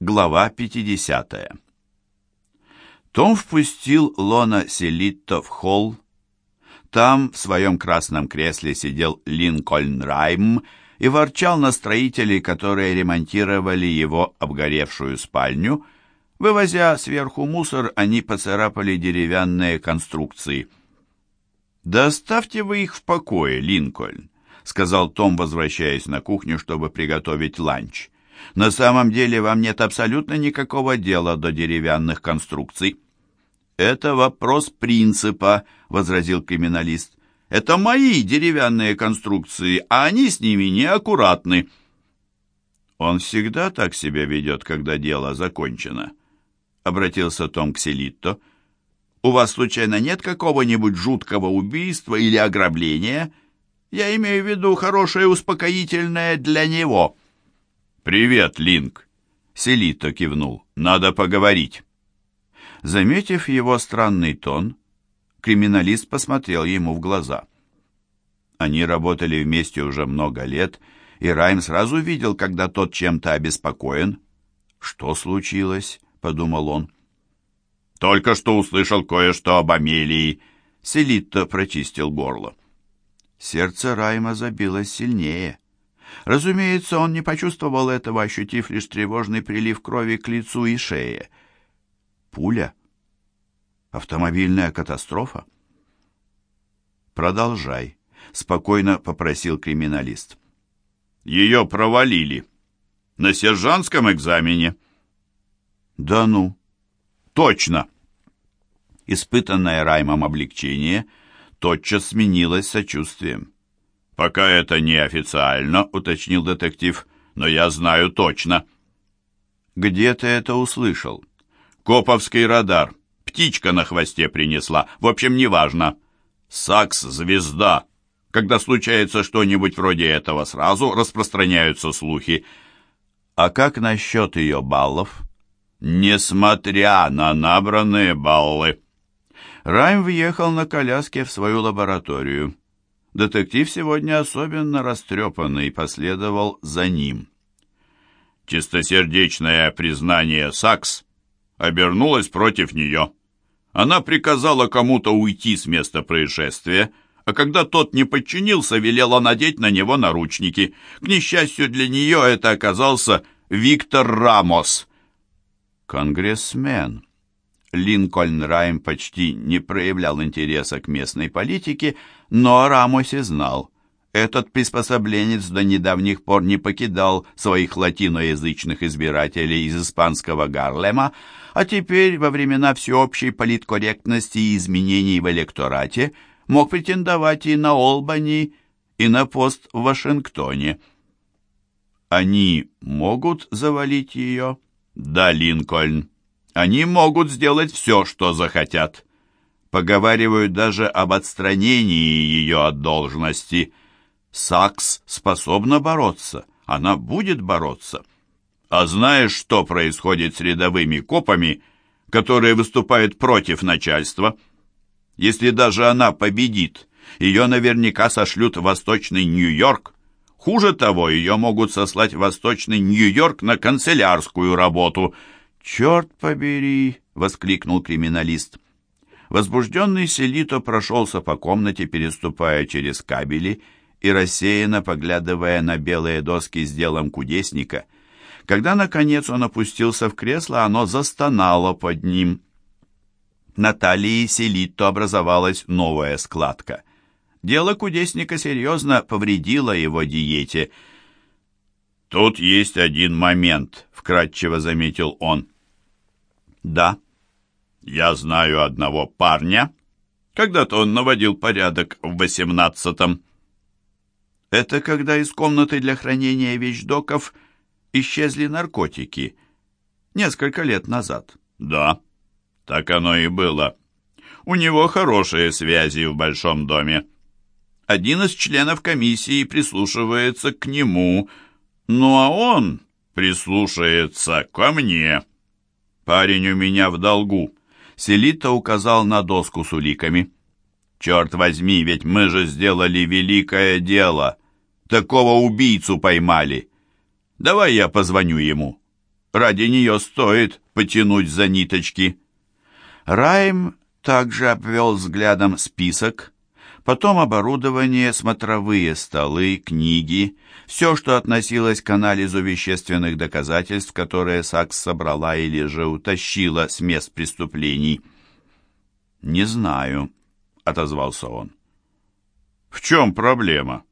Глава 50. Том впустил Лона Селитто в холл. Там в своем красном кресле сидел Линкольн Райм и ворчал на строителей, которые ремонтировали его обгоревшую спальню. Вывозя сверху мусор, они поцарапали деревянные конструкции. «Да оставьте вы их в покое, Линкольн», — сказал Том, возвращаясь на кухню, чтобы приготовить ланч. На самом деле вам нет абсолютно никакого дела до деревянных конструкций. Это вопрос принципа, возразил криминалист. Это мои деревянные конструкции, а они с ними неаккуратны. Он всегда так себя ведет, когда дело закончено, обратился Том к Селитто. У вас случайно нет какого-нибудь жуткого убийства или ограбления? Я имею в виду хорошее успокоительное для него. «Привет, Линк!» Селито кивнул. «Надо поговорить». Заметив его странный тон, криминалист посмотрел ему в глаза. Они работали вместе уже много лет, и Райм сразу видел, когда тот чем-то обеспокоен. «Что случилось?» — подумал он. «Только что услышал кое-что об Амелии», — Селитто прочистил горло. Сердце Райма забилось сильнее. Разумеется, он не почувствовал этого, ощутив лишь тревожный прилив крови к лицу и шее. Пуля? Автомобильная катастрофа? Продолжай, спокойно попросил криминалист. Ее провалили. На сержантском экзамене. Да ну. Точно. Испытанное Раймом облегчение тотчас сменилось сочувствием. «Пока это не официально», — уточнил детектив, — «но я знаю точно». «Где ты это услышал?» «Коповский радар. Птичка на хвосте принесла. В общем, неважно. Сакс-звезда. Когда случается что-нибудь вроде этого, сразу распространяются слухи. А как насчет ее баллов?» «Несмотря на набранные баллы». Райм въехал на коляске в свою лабораторию. Детектив сегодня особенно растрепанный последовал за ним. Чистосердечное признание Сакс обернулось против нее. Она приказала кому-то уйти с места происшествия, а когда тот не подчинился, велела надеть на него наручники. К несчастью для нее это оказался Виктор Рамос. «Конгрессмен», Линкольн Райм почти не проявлял интереса к местной политике, но о Рамосе знал. Этот приспособленец до недавних пор не покидал своих латиноязычных избирателей из испанского Гарлема, а теперь, во времена всеобщей политкорректности и изменений в электорате, мог претендовать и на Олбани, и на пост в Вашингтоне. Они могут завалить ее? Да, Линкольн. Они могут сделать все, что захотят. Поговаривают даже об отстранении ее от должности. Сакс способна бороться. Она будет бороться. А знаешь, что происходит с рядовыми копами, которые выступают против начальства? Если даже она победит, ее наверняка сошлют в Восточный Нью-Йорк. Хуже того, ее могут сослать в Восточный Нью-Йорк на канцелярскую работу – «Черт побери!» — воскликнул криминалист. Возбужденный Селито прошелся по комнате, переступая через кабели и рассеянно поглядывая на белые доски с делом кудесника. Когда, наконец, он опустился в кресло, оно застонало под ним. На талии Селито образовалась новая складка. Дело кудесника серьезно повредило его диете. «Тут есть один момент», — вкратчиво заметил он. «Да». «Я знаю одного парня. Когда-то он наводил порядок в восемнадцатом». «Это когда из комнаты для хранения вещдоков исчезли наркотики. Несколько лет назад». «Да, так оно и было. У него хорошие связи в большом доме. Один из членов комиссии прислушивается к нему, ну а он прислушается ко мне». «Парень у меня в долгу», — Селита указал на доску с уликами. «Черт возьми, ведь мы же сделали великое дело. Такого убийцу поймали. Давай я позвоню ему. ради нее стоит потянуть за ниточки. Райм также обвел взглядом список, потом оборудование, смотровые столы, книги, все, что относилось к анализу вещественных доказательств, которые Сакс собрала или же утащила с мест преступлений. «Не знаю», — отозвался он. «В чем проблема?»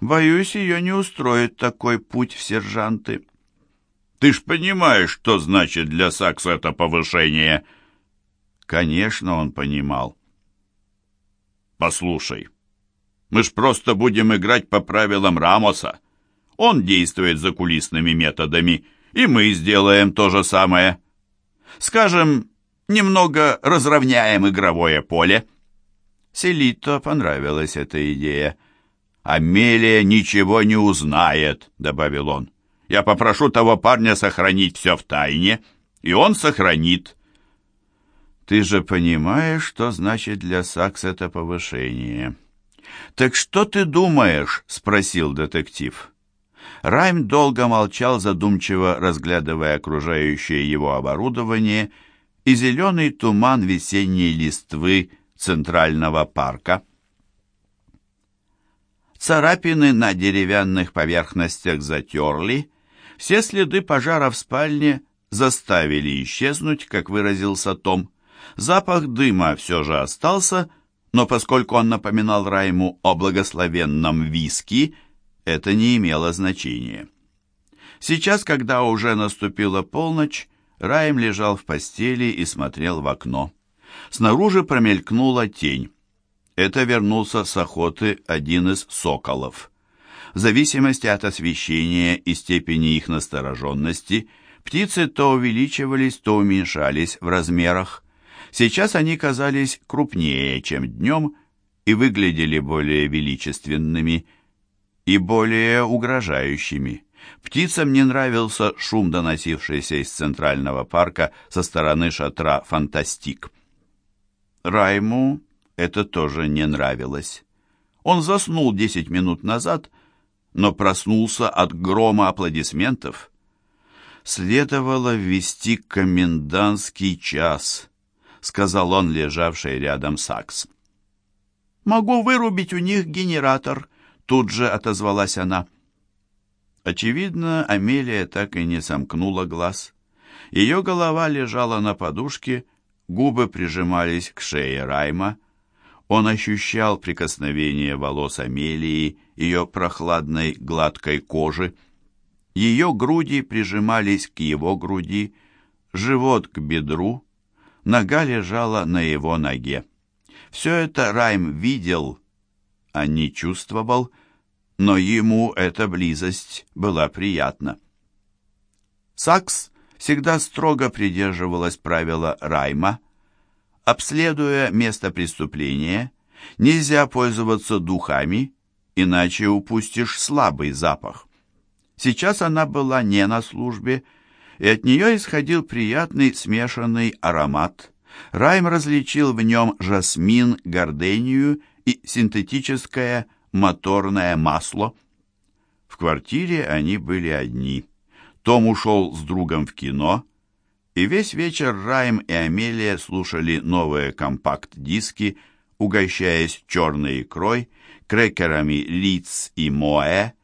«Боюсь, ее не устроит такой путь в сержанты». «Ты ж понимаешь, что значит для Сакса это повышение?» Конечно, он понимал. «Послушай, мы ж просто будем играть по правилам Рамоса. Он действует за кулисными методами, и мы сделаем то же самое. Скажем, немного разровняем игровое поле». Селито понравилась эта идея. «Амелия ничего не узнает», — добавил он. «Я попрошу того парня сохранить все в тайне, и он сохранит. Ты же понимаешь, что значит для Сакс это повышение. Так что ты думаешь? спросил детектив. Райм долго молчал, задумчиво разглядывая окружающее его оборудование и зеленый туман весенней листвы Центрального парка. Царапины на деревянных поверхностях затерли, все следы пожара в спальне заставили исчезнуть, как выразился Том. Запах дыма все же остался, но поскольку он напоминал Райму о благословенном виски, это не имело значения. Сейчас, когда уже наступила полночь, Райм лежал в постели и смотрел в окно. Снаружи промелькнула тень. Это вернулся с охоты один из соколов. В зависимости от освещения и степени их настороженности, птицы то увеличивались, то уменьшались в размерах. Сейчас они казались крупнее, чем днем, и выглядели более величественными и более угрожающими. Птицам не нравился шум, доносившийся из центрального парка со стороны шатра «Фантастик». Райму это тоже не нравилось. Он заснул десять минут назад, но проснулся от грома аплодисментов. Следовало ввести комендантский час — сказал он, лежавший рядом Сакс. «Могу вырубить у них генератор», — тут же отозвалась она. Очевидно, Амелия так и не сомкнула глаз. Ее голова лежала на подушке, губы прижимались к шее Райма. Он ощущал прикосновение волос Амелии, ее прохладной гладкой кожи. Ее груди прижимались к его груди, живот к бедру, Нога лежала на его ноге. Все это Райм видел, а не чувствовал, но ему эта близость была приятна. Сакс всегда строго придерживалась правила Райма. Обследуя место преступления, нельзя пользоваться духами, иначе упустишь слабый запах. Сейчас она была не на службе, и от нее исходил приятный смешанный аромат. Райм различил в нем жасмин, гордению и синтетическое моторное масло. В квартире они были одни. Том ушел с другом в кино, и весь вечер Райм и Амелия слушали новые компакт-диски, угощаясь черной икрой, крекерами Лиц и Моэ,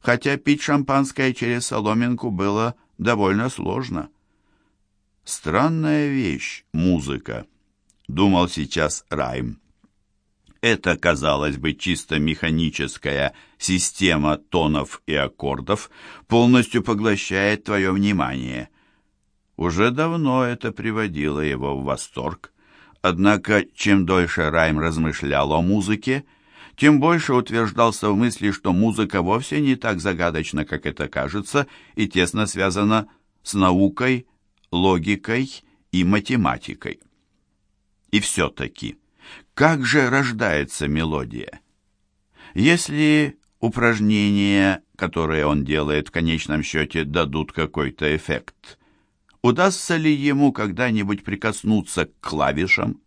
хотя пить шампанское через соломинку было довольно сложно. Странная вещь — музыка, думал сейчас Райм. Это, казалось бы, чисто механическая система тонов и аккордов полностью поглощает твое внимание. Уже давно это приводило его в восторг. Однако, чем дольше Райм размышлял о музыке, тем больше утверждался в мысли, что музыка вовсе не так загадочна, как это кажется, и тесно связана с наукой, логикой и математикой. И все-таки, как же рождается мелодия? Если упражнения, которые он делает, в конечном счете дадут какой-то эффект, удастся ли ему когда-нибудь прикоснуться к клавишам,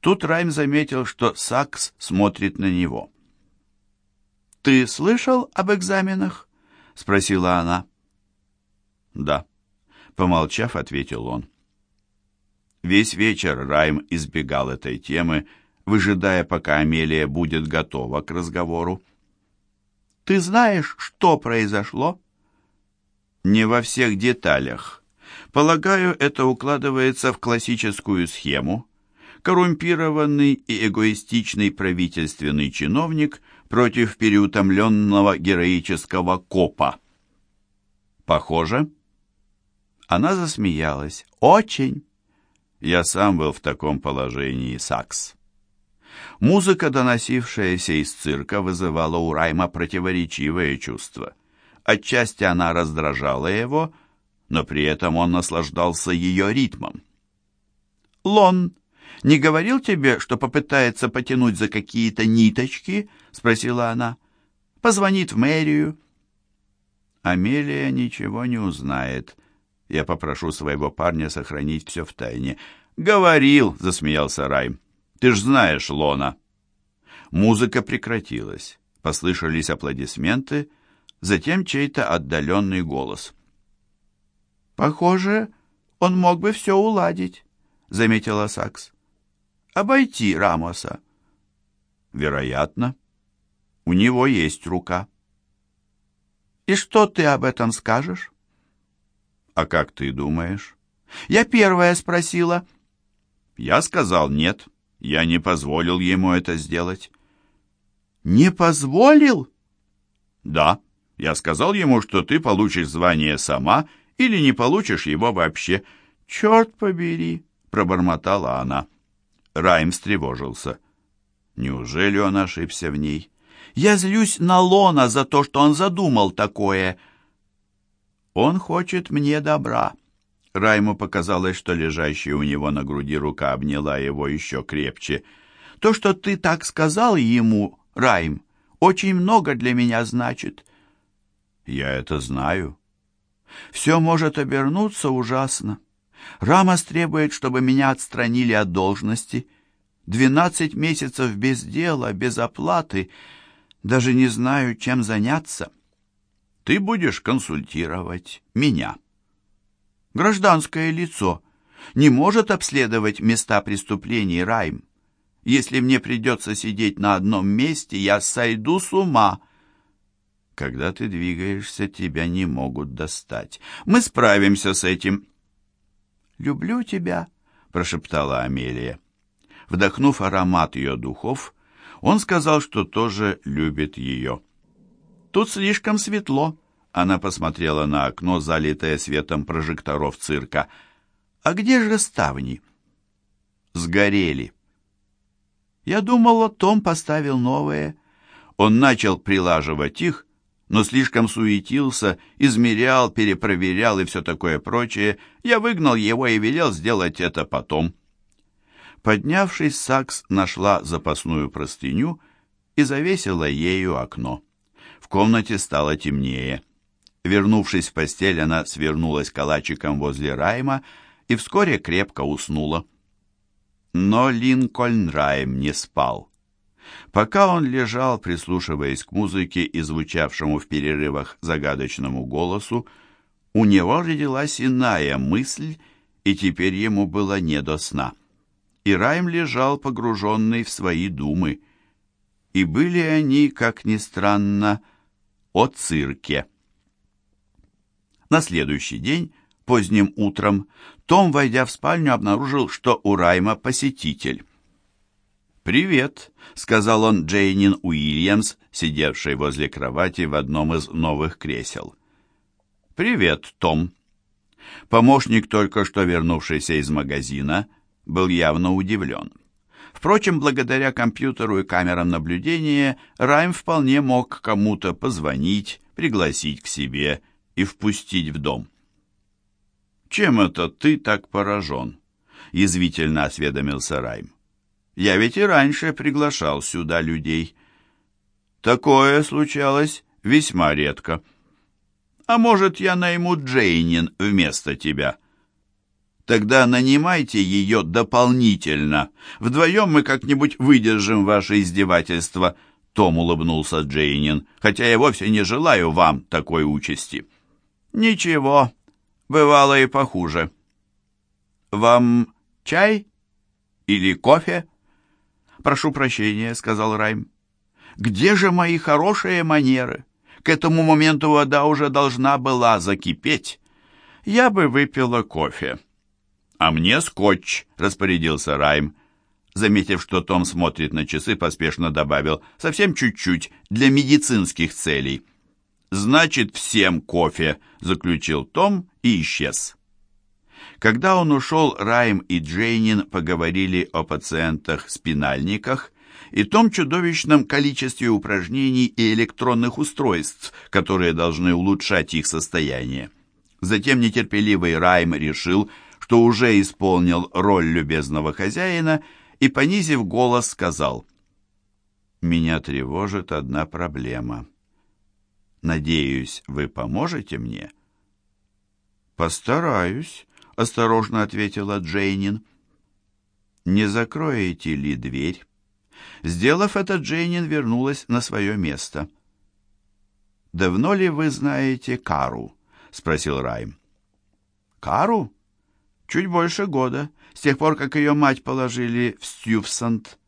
Тут Райм заметил, что Сакс смотрит на него. «Ты слышал об экзаменах?» — спросила она. «Да», Помолчав, ответил он. Весь вечер Райм избегал этой темы, выжидая, пока Амелия будет готова к разговору. «Ты знаешь, что произошло?» «Не во всех деталях. Полагаю, это укладывается в классическую схему. Коррумпированный и эгоистичный правительственный чиновник против переутомленного героического копа». «Похоже?» Она засмеялась. «Очень!» Я сам был в таком положении, Сакс. Музыка, доносившаяся из цирка, вызывала у Райма противоречивые чувства. Отчасти она раздражала его, но при этом он наслаждался ее ритмом. «Лон не говорил тебе, что попытается потянуть за какие-то ниточки?» — спросила она. «Позвонит в мэрию». Амелия ничего не узнает. Я попрошу своего парня сохранить все в тайне. «Говорил», — засмеялся Райм. Ты ж знаешь Лона». Музыка прекратилась. Послышались аплодисменты, затем чей-то отдаленный голос. «Похоже, он мог бы все уладить», — заметила Сакс. «Обойти Рамоса». «Вероятно. У него есть рука». «И что ты об этом скажешь?» «А как ты думаешь?» «Я первая спросила». «Я сказал нет». Я не позволил ему это сделать. Не позволил? Да. Я сказал ему, что ты получишь звание сама или не получишь его вообще. Черт побери, пробормотала она. Райм встревожился. Неужели он ошибся в ней? Я злюсь на Лона за то, что он задумал такое. Он хочет мне добра. Райму показалось, что лежащая у него на груди рука обняла его еще крепче. «То, что ты так сказал ему, Райм, очень много для меня значит». «Я это знаю». «Все может обернуться ужасно. Рамос требует, чтобы меня отстранили от должности. Двенадцать месяцев без дела, без оплаты. Даже не знаю, чем заняться». «Ты будешь консультировать меня» гражданское лицо, не может обследовать места преступлений Райм. Если мне придется сидеть на одном месте, я сойду с ума. Когда ты двигаешься, тебя не могут достать. Мы справимся с этим. «Люблю тебя», — прошептала Амелия. Вдохнув аромат ее духов, он сказал, что тоже любит ее. «Тут слишком светло», она посмотрела на окно, залитое светом прожекторов цирка. «А где же ставни?» «Сгорели». «Я думала, Том поставил новые». Он начал прилаживать их, но слишком суетился, измерял, перепроверял и все такое прочее. Я выгнал его и велел сделать это потом. Поднявшись, Сакс нашла запасную простыню и завесила ею окно. В комнате стало темнее. Вернувшись в постель, она свернулась калачиком возле Райма и вскоре крепко уснула. Но Линкольн Райм не спал. Пока он лежал, прислушиваясь к музыке и звучавшему в перерывах загадочному голосу, у него родилась иная мысль, и теперь ему было не до сна. И Райм лежал погруженный в свои думы. И были они, как ни странно, о цирке. На следующий день, поздним утром, Том, войдя в спальню, обнаружил, что у Райма посетитель. «Привет», — сказал он Джейнин Уильямс, сидевшей возле кровати в одном из новых кресел. «Привет, Том». Помощник, только что вернувшийся из магазина, был явно удивлен. Впрочем, благодаря компьютеру и камерам наблюдения, Райм вполне мог кому-то позвонить, пригласить к себе и впустить в дом. «Чем это ты так поражен?» — язвительно осведомился Райм. «Я ведь и раньше приглашал сюда людей. Такое случалось весьма редко. А может, я найму Джейнин вместо тебя?» Тогда нанимайте ее дополнительно. Вдвоем мы как-нибудь выдержим ваше издевательство. Том улыбнулся Джейнин, хотя я вовсе не желаю вам такой участи. «Ничего, Бывало и похуже. Вам чай или кофе? Прошу прощения, сказал Райм. Где же мои хорошие манеры? К этому моменту вода уже должна была закипеть. Я бы выпила кофе. А мне скотч, распорядился Райм. Заметив, что Том смотрит на часы, поспешно добавил «совсем чуть-чуть, для медицинских целей». «Значит, всем кофе», — заключил Том и исчез. Когда он ушел, Райм и Джейнин поговорили о пациентах-спинальниках и том чудовищном количестве упражнений и электронных устройств, которые должны улучшать их состояние. Затем нетерпеливый Райм решил, что уже исполнил роль любезного хозяина и, понизив голос, сказал «Меня тревожит одна проблема. Надеюсь, вы поможете мне?» «Постараюсь», — осторожно ответила Джейнин. «Не закроете ли дверь?» Сделав это, Джейнин вернулась на свое место. «Давно ли вы знаете Кару?» — спросил Райм. «Кару? Чуть больше года с тех пор, как ее мать положили в Стювсант.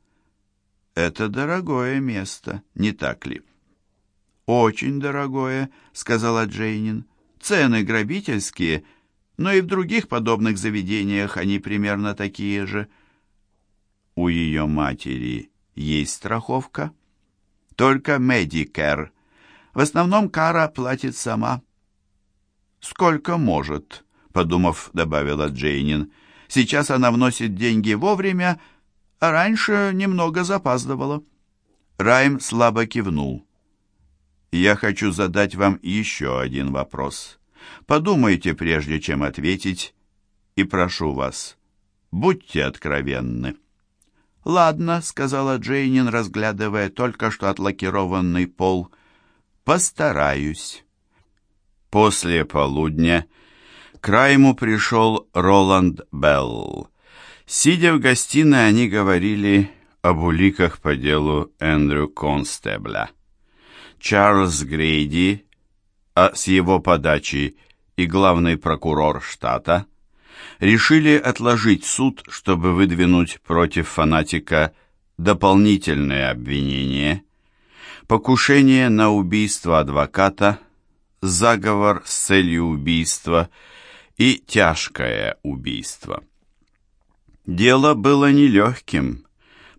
Это дорогое место, не так ли? Очень дорогое, сказала Джейнин. Цены грабительские, но и в других подобных заведениях они примерно такие же. У ее матери есть страховка? Только Medicare. В основном Кара платит сама. Сколько может, подумав, добавила Джейнин. Сейчас она вносит деньги вовремя, а раньше немного запаздывала. Райм слабо кивнул. «Я хочу задать вам еще один вопрос. Подумайте, прежде чем ответить, и прошу вас, будьте откровенны». «Ладно», — сказала Джейнин, разглядывая только что отлакированный пол. «Постараюсь». После полудня к Райму пришел Роланд Белл. Сидя в гостиной, они говорили об уликах по делу Эндрю Констебля. Чарльз Грейди, а с его подачи и главный прокурор штата, решили отложить суд, чтобы выдвинуть против фанатика дополнительные обвинения, покушение на убийство адвоката, заговор с целью убийства – и тяжкое убийство. Дело было нелегким.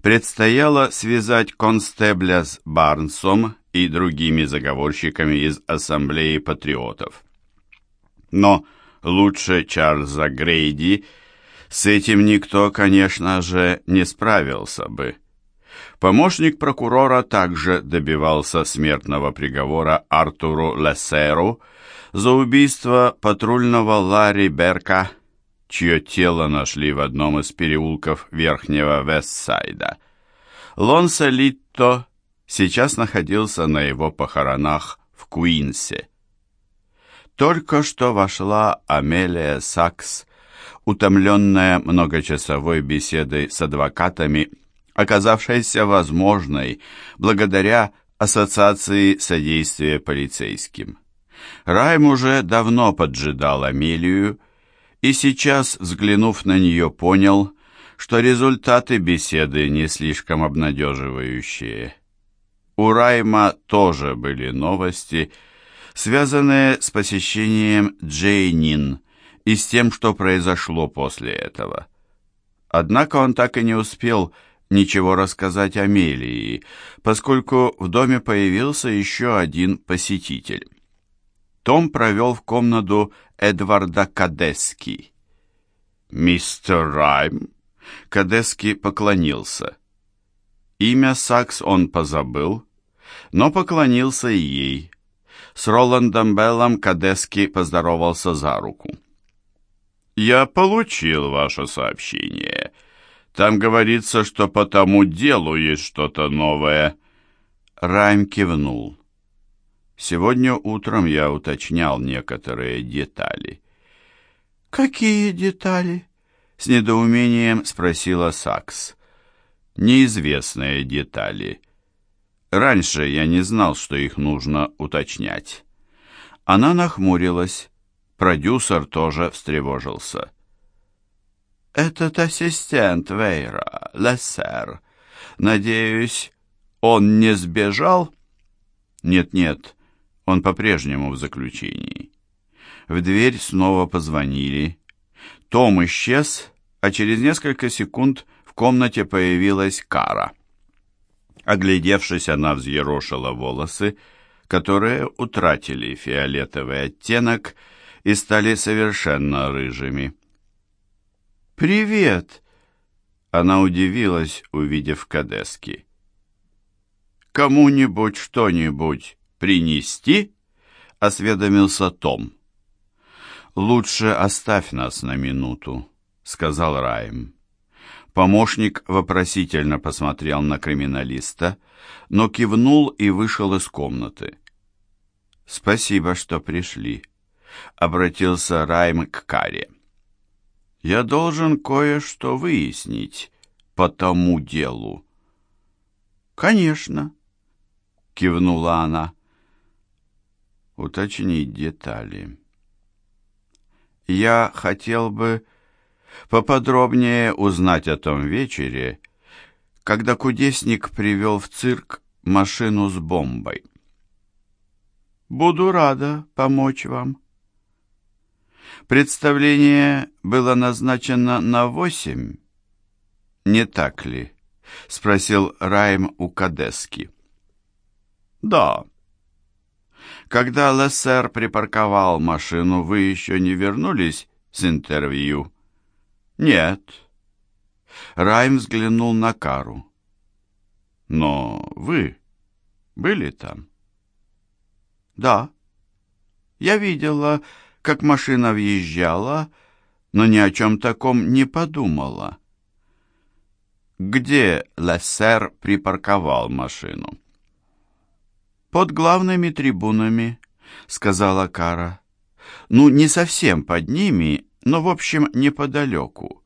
Предстояло связать констебля с Барнсом и другими заговорщиками из Ассамблеи патриотов. Но лучше Чарльза Грейди с этим никто, конечно же, не справился бы. Помощник прокурора также добивался смертного приговора Артуру Лессеру за убийство патрульного Ларри Берка, чье тело нашли в одном из переулков Верхнего Вестсайда. Лонса Литто сейчас находился на его похоронах в Куинсе. Только что вошла Амелия Сакс, утомленная многочасовой беседой с адвокатами, оказавшейся возможной благодаря Ассоциации содействия полицейским. Райм уже давно поджидал Амелию, и сейчас, взглянув на нее, понял, что результаты беседы не слишком обнадеживающие. У Райма тоже были новости, связанные с посещением Джейнин и с тем, что произошло после этого. Однако он так и не успел ничего рассказать Амелии, поскольку в доме появился еще один посетитель. Том провел в комнату Эдварда Кадески. «Мистер Райм?» Кадески поклонился. Имя Сакс он позабыл, но поклонился и ей. С Роландом Беллом Кадески поздоровался за руку. «Я получил ваше сообщение. Там говорится, что по тому делу есть что-то новое». Райм кивнул. Сегодня утром я уточнял некоторые детали. «Какие детали?» — с недоумением спросила Сакс. «Неизвестные детали. Раньше я не знал, что их нужно уточнять». Она нахмурилась. Продюсер тоже встревожился. «Этот ассистент Вейра, Лессер. Надеюсь, он не сбежал?» «Нет-нет, он по-прежнему в заключении». В дверь снова позвонили. Том исчез, а через несколько секунд в комнате появилась Кара. Оглядевшись, она взъерошила волосы, которые утратили фиолетовый оттенок и стали совершенно рыжими. «Привет!» Она удивилась, увидев Кадески. «Кому-нибудь что-нибудь принести?» — осведомился Том. «Лучше оставь нас на минуту», — сказал Райм. Помощник вопросительно посмотрел на криминалиста, но кивнул и вышел из комнаты. «Спасибо, что пришли», — обратился Райм к Каре. «Я должен кое-что выяснить по тому делу». «Конечно», — кивнула она. «Уточнить детали». «Я хотел бы поподробнее узнать о том вечере, когда кудесник привел в цирк машину с бомбой». «Буду рада помочь вам». Представление было назначено на восемь, не так ли? Спросил Райм у Кадески. Да. Когда Лессер припарковал машину, вы еще не вернулись с интервью? Нет. Райм взглянул на Кару. Но вы были там? Да. Я видела как машина въезжала, но ни о чем таком не подумала. Где Лессер припарковал машину? «Под главными трибунами», — сказала Кара. «Ну, не совсем под ними, но, в общем, неподалеку».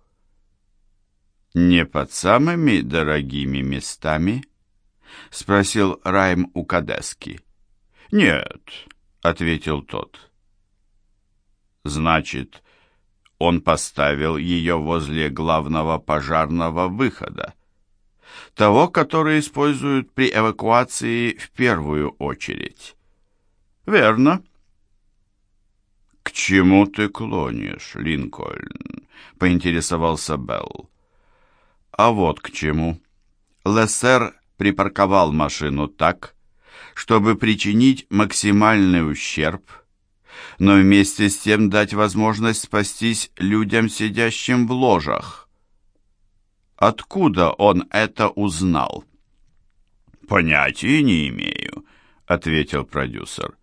«Не под самыми дорогими местами?» — спросил Райм у Кадески. «Нет», — ответил тот. Значит, он поставил ее возле главного пожарного выхода, того, который используют при эвакуации в первую очередь. Верно. К чему ты клонишь, Линкольн? поинтересовался Белл. А вот к чему. Лессер припарковал машину так, чтобы причинить максимальный ущерб но вместе с тем дать возможность спастись людям, сидящим в ложах. Откуда он это узнал? «Понятия не имею», — ответил продюсер.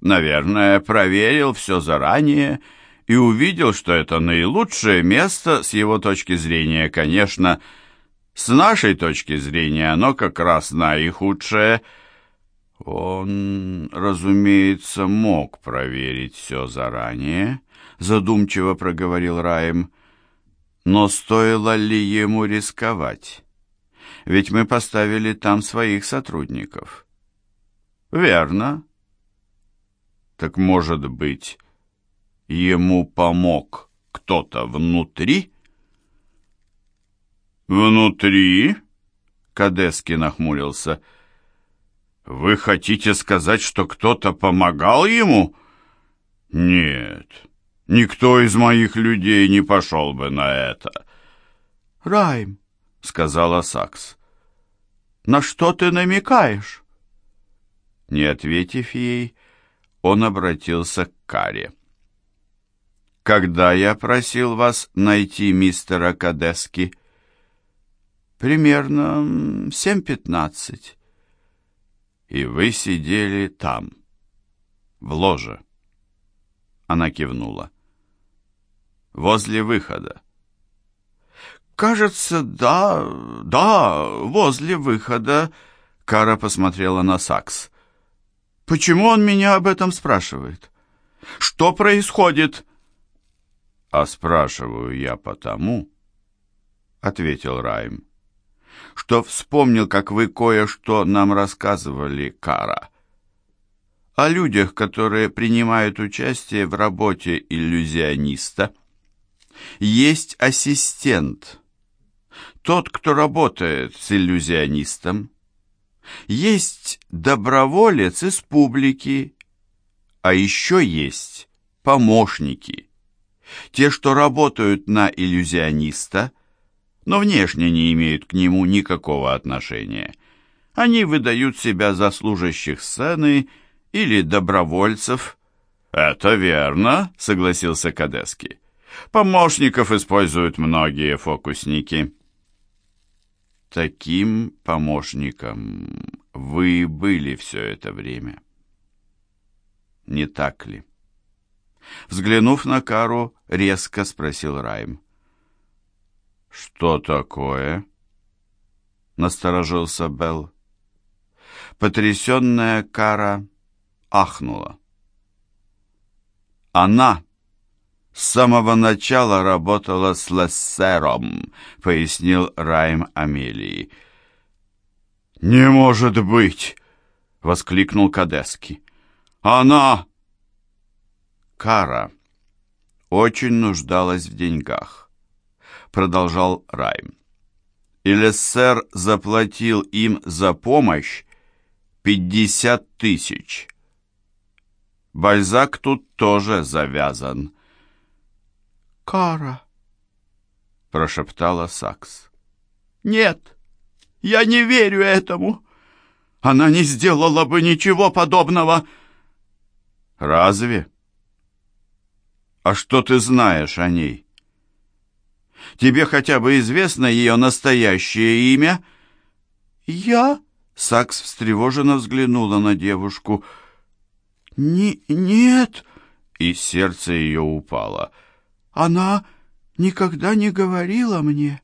«Наверное, проверил все заранее и увидел, что это наилучшее место с его точки зрения, конечно. С нашей точки зрения оно как раз наихудшее — он, разумеется, мог проверить все заранее, задумчиво проговорил Раем. Но стоило ли ему рисковать? Ведь мы поставили там своих сотрудников. Верно. Так может быть, ему помог кто-то внутри? Внутри? Кадески нахмурился. — «Вы хотите сказать, что кто-то помогал ему?» «Нет, никто из моих людей не пошел бы на это». «Райм», — сказала Сакс, — «на что ты намекаешь?» Не ответив ей, он обратился к Каре. «Когда я просил вас найти мистера Кадески?» «Примерно семь пятнадцать» и вы сидели там, в ложе. Она кивнула. Возле выхода. Кажется, да, да, возле выхода. Кара посмотрела на Сакс. Почему он меня об этом спрашивает? Что происходит? А спрашиваю я потому, ответил Райм что вспомнил, как вы кое-что нам рассказывали, Кара. о людях, которые принимают участие в работе иллюзиониста. Есть ассистент, тот, кто работает с иллюзионистом. Есть доброволец из публики, а еще есть помощники. Те, что работают на иллюзиониста, но внешне не имеют к нему никакого отношения. Они выдают себя за служащих сцены или добровольцев. «Это верно», — согласился Кадески. «Помощников используют многие фокусники». «Таким помощником вы были все это время. Не так ли?» Взглянув на Кару, резко спросил Райм. «Что такое?» — насторожился Белл. Потрясенная Кара ахнула. Она с самого начала работала с Лессером, пояснил Райм Амелии. «Не может быть!» — воскликнул Кадески. «Она...» Кара очень нуждалась в деньгах, продолжал Райм. И Лессер заплатил им за помощь пятьдесят тысяч. Бальзак тут тоже завязан. «Кара», — прошептала Сакс. «Нет, я не верю этому. Она не сделала бы ничего подобного». «Разве? А что ты знаешь о ней? Тебе хотя бы известно ее настоящее имя?» «Я?» — Сакс встревоженно взглянула на девушку — «Не, нет!» И сердце ее упало. «Она никогда не говорила мне».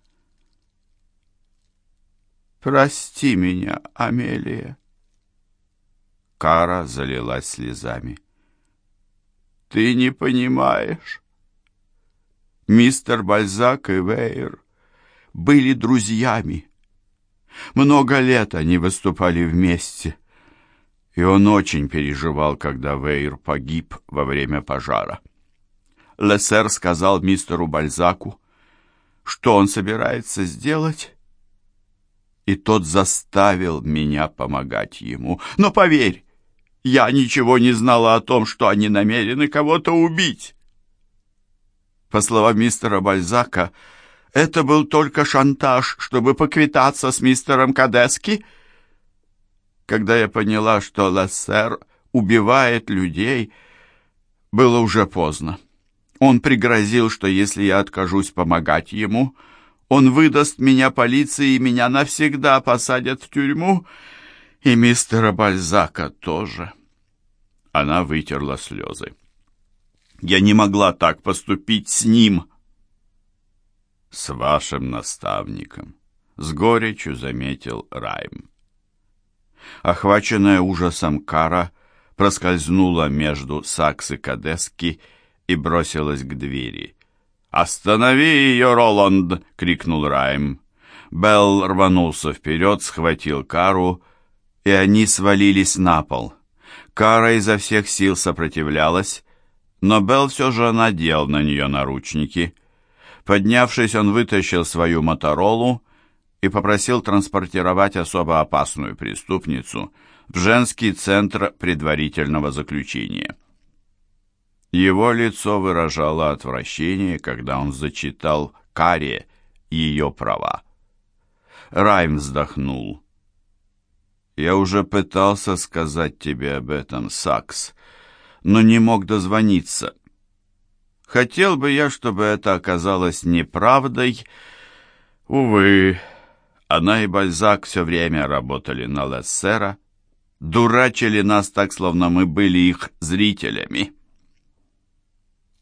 «Прости меня, Амелия». Кара залилась слезами. «Ты не понимаешь. Мистер Бальзак и Вейер были друзьями. Много лет они выступали вместе и он очень переживал, когда Вейр погиб во время пожара. Лессер сказал мистеру Бальзаку, что он собирается сделать, и тот заставил меня помогать ему. Но поверь, я ничего не знала о том, что они намерены кого-то убить. По словам мистера Бальзака, это был только шантаж, чтобы поквитаться с мистером Кадески — когда я поняла, что Лассер убивает людей, было уже поздно. Он пригрозил, что если я откажусь помогать ему, он выдаст меня полиции и меня навсегда посадят в тюрьму, и мистера Бальзака тоже. Она вытерла слезы. Я не могла так поступить с ним. С вашим наставником, с горечью заметил Райм. Охваченная ужасом Кара проскользнула между Сакс и Кадески и бросилась к двери. «Останови ее, Роланд!» — крикнул Райм. Белл рванулся вперед, схватил Кару, и они свалились на пол. Кара изо всех сил сопротивлялась, но Белл все же надел на нее наручники. Поднявшись, он вытащил свою Моторолу и попросил транспортировать особо опасную преступницу в женский центр предварительного заключения. Его лицо выражало отвращение, когда он зачитал Каре ее права. Райм вздохнул. «Я уже пытался сказать тебе об этом, Сакс, но не мог дозвониться. Хотел бы я, чтобы это оказалось неправдой. Увы, она и Бальзак все время работали на Лессера, дурачили нас так, словно мы были их зрителями.